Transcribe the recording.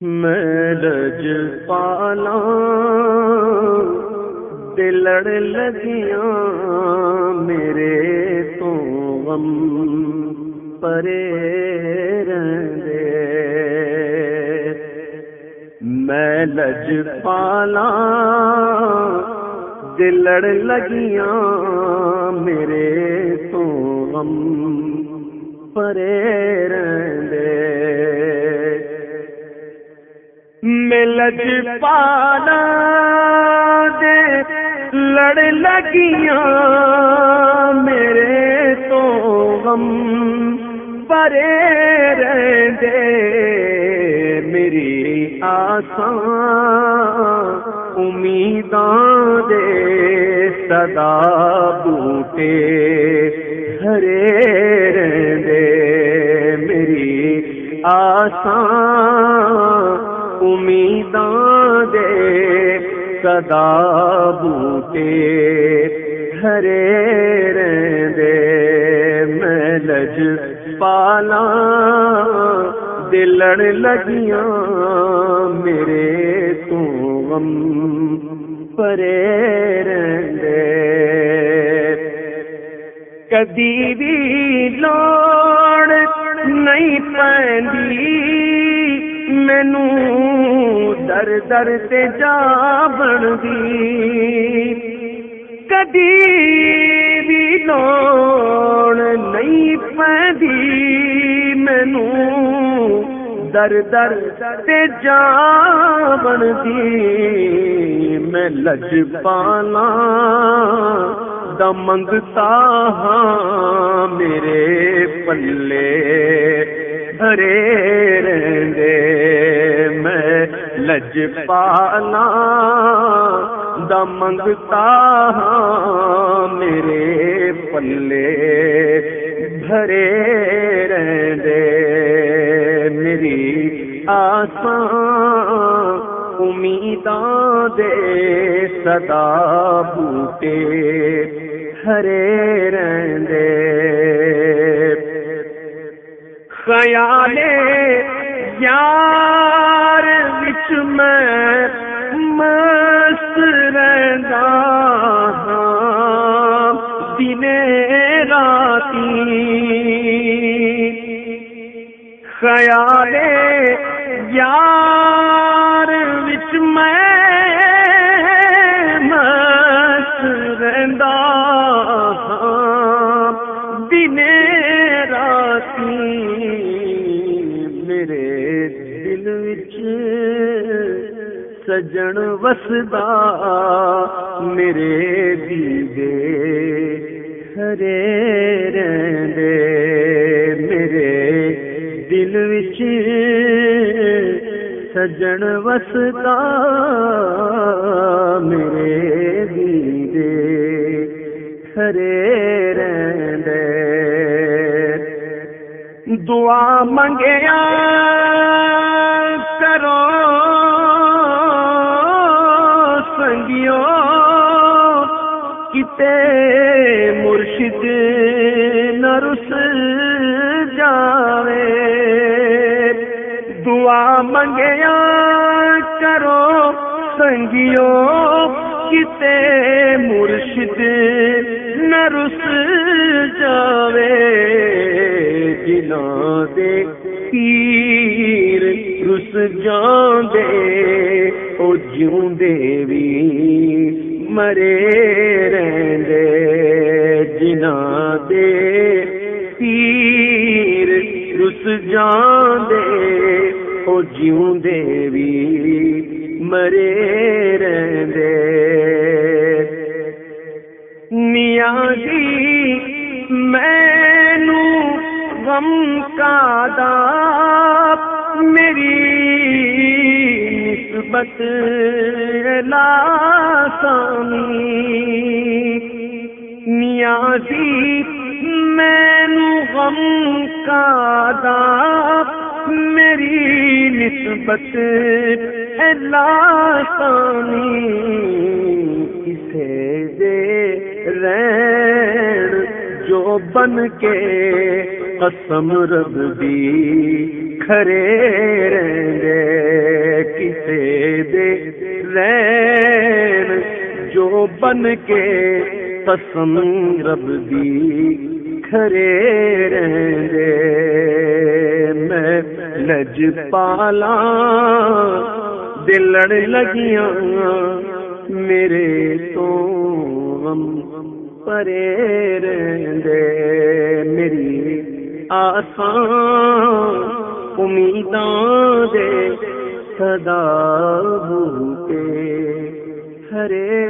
میں لج پالا، دلڑ لگیاں میرے تو غم پرے رہے میں لج پالا، دلڑ لگیاں میرے تو غم پرے رہے ملج پالا دے لڑ لگیاں میرے تو غم پرے دے میری آسان امیداں دے صدا بوٹے ہرے دے میری آسان دے صدا بوٹے ہرے رے میں لج پالا دلڑ لگیاں، میرے تو غم پرے رے کدی بھی لوڑ نہیں پی مینو در در تے جا بنتی کدی بھی لوڑ نہیں پی مینو۔ در در تے جا بنتی میں لج پالا دمنگتا ہاں میرے پلے۔ ہرے لج پالا دمنگتا ہاں میرے پلے بھرے رے میری آسان امیداں دے صدا بوٹے ہرے رے خیال یار وچ میں مست رہندا ہاں، دن راتی خیال یار وچ میں سجن وسدا میرے دیدے، ہرے رے میرے دل وچ سجن وسدا میرے دیدے، ہرے رے دعا منگیا کرو۔ مرشد نرس جاوے۔ دعا منگیا کرو سنگیو کتے مرشد نرس جاوے۔ جنا دے پیر رس جان دے او جیوں دے بھی مرے۔ جنا دے، پیر رس جان دے او جیوں دے بھی مرے رہندے۔ میاں جی مینو غم کا دا میری نسبت لاسانی نیازی مینو غم کا دا میری نسبت لاسانی اسے دے رین جو بن کے قسم رب دی کھرے رہے کسے دے رین جو بن کے قسم رب دی کھرے رہندے میں لج پالا، دلڑ لگیاں، میرے تو غم پرے رہندے میری آسان امیداں دے صدا بھوکے، ہرے